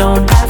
Don't have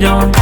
don't